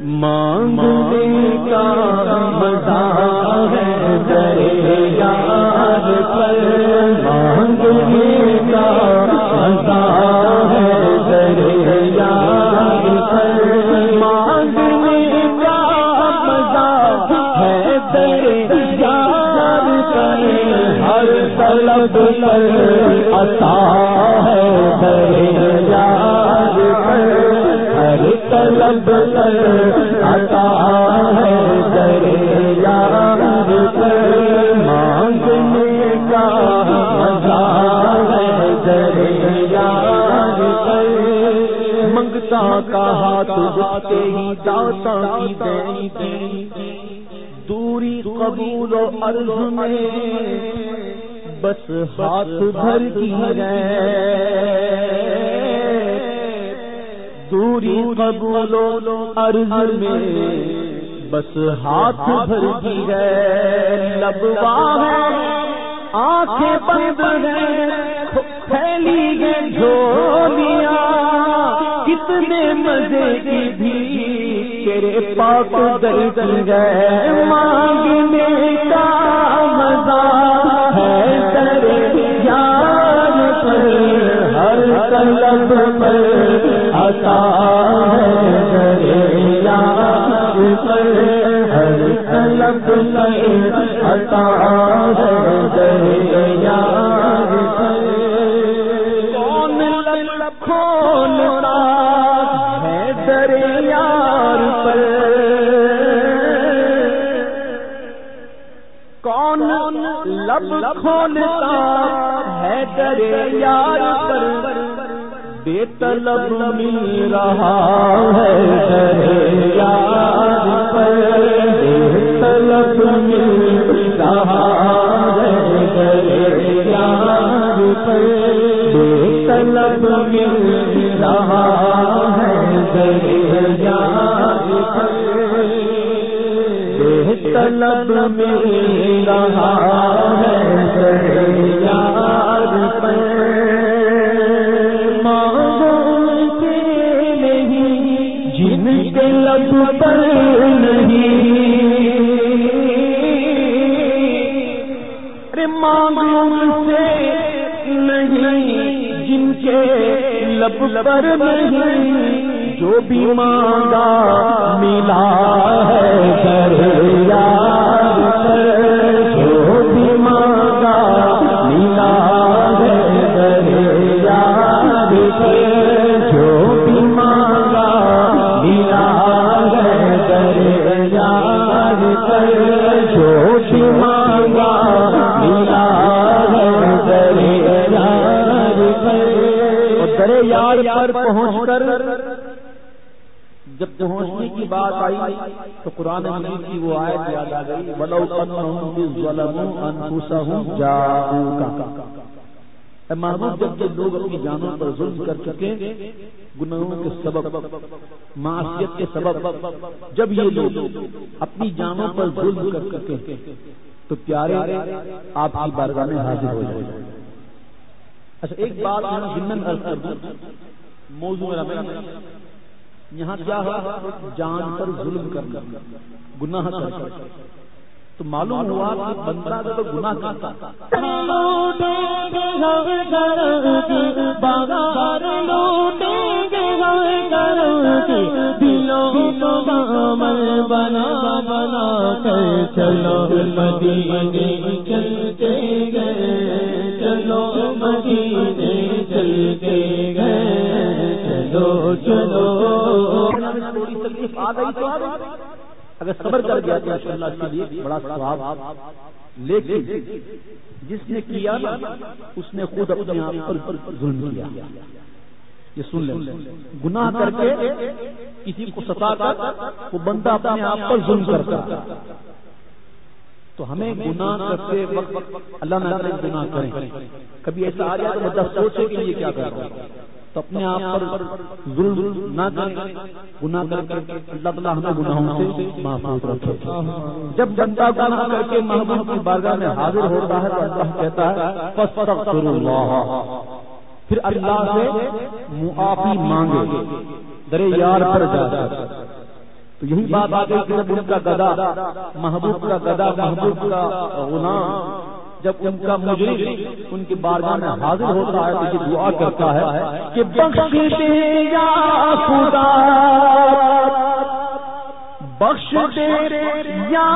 مانگنے کا مزہ ہے دریا پر۔ مانگنے کا مزہ ہے دریا پر۔ مانگنے کا مزہ ہے دریا پر۔ ہر طلب پر عطا طلب عطا ہے دریا مانگنے کا مزہ ہے دریا منگتا کا ہاتھ جاتے ہی داتا کی دیں دوری قبول و عرض میں بس ہاتھ بھر کی ہے۔ دوری قبول عرض میں بس ہاتھ بھر کی ہے لبوا ہے آنکھیں بند ہیں پھیلی گئے جھولیاں۔ کتنے مزے کی بھی تیرے پاک درد گئے مانگنے کا مزہ ہے۔ طلب مل رہا ہے دریار پر۔ طلب مل رہا ہے دریار پر بے طلب مل رہا ہے دریار پر بے طلب مل رہا ہے دریار پر مانگتے نہیں جن کے لب پر لب پر نہیں جو بھی مانگا ملا۔ پر پہنچ کر جب پہنچنے کی بات آئی تو قرآن مجید کی وہ آیت یاد آ گئی ولو انفسهم محبوب جب یہ لوگ اپنی جانوں پر ظلم کر چکے گناہوں کے سبب معاشیت کے سبب جب یہ لوگ اپنی جانوں پر ظلم کر چکے تو پیارے آپ کی بارگاہ میں حاضر ہو جائے۔ اچھا ایک بات میں عرض کر دوں۔ موضوع میرا میں یہاں کیا ہے جان پر ظلم کرنا، گناہ کرنا۔ تو معلوم ہوا کہ بندہ اگر گناہ کرتا بنا بنا کر چلو مدینے چلتے گئے، چلو مدینے چلتے میں تھوڑی تکلیف آ گئی تو اگر صبر کر گیا تو ان اللہ کے لیے بڑا ثواب۔ لیکن جس نے کیا نا، اس نے خود اپنے آپ پر ظلم کیا۔ یہ سن لیں۔ گناہ کر کے کسی کو ستا کر، وہ بندہ اپنے آپ پر ظلم کرتا۔ تو ہمیں گناہ کرتے وقت اللہ نہ کرے گناہ کریں۔ کبھی ایسا آ جائے تو بندہ سوچے کہ یہ کیا کر رہا ہے۔ تو اپنے آپ پر ظلم نہ کریں، گناہ کر کے اللہ تعالیٰ ہمیں گناہوں سے محفوظ رکھے۔ جب بندہ گناہ کر کے محبوب کی بارگاہ میں حاضر ہوتا ہے تو اللہ کہتا ہے فاستغفر اللہ پھر اللہ سے معافی مانگے درے یار پر جا تو یہی بات آ گئی کہ جب ان کا گدا محبوب کا گدا محبوب کا غلام جب ان کا مجرم ان کی بارگاہ میں حاضر ہوتا ہے تو یہ دعا کرتا ہے کہ بخش دے یا خدا بخش دے یا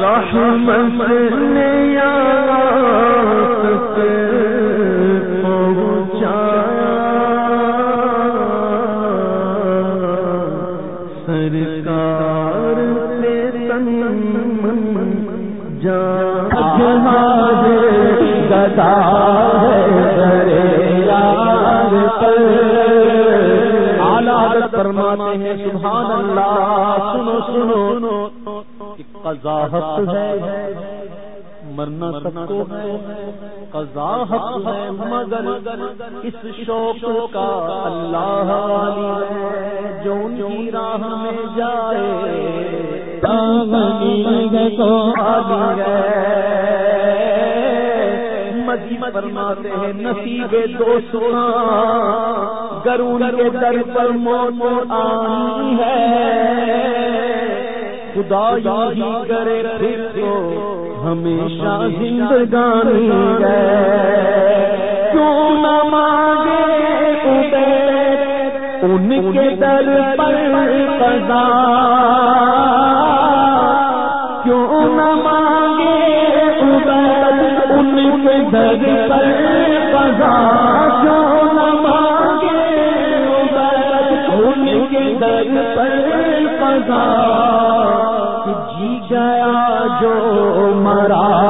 رحمت یا سرکار گدا آلات فرماتے ہیں، سبحان اللہ، سنو سنو۔ قضا حق ہے۔ مرنا سب کو ہے۔ قضا ہے۔ مگر اس شوق کا اللہ والی ہے۔ جو ان کی راہ میں جائے کو مزید فرماتے ہیں، نصیب دو سونا گرون کے در پر موت آنی ہے۔ خدا یہی کرے پھر تو ہمیشہ زندگانی ہے۔ کیوں نہ مانگے ان کے در پر قضا۔ در پر قضا جو نہ مانگے؟ ان کے در پر قضا۔ جی گیا جو مرا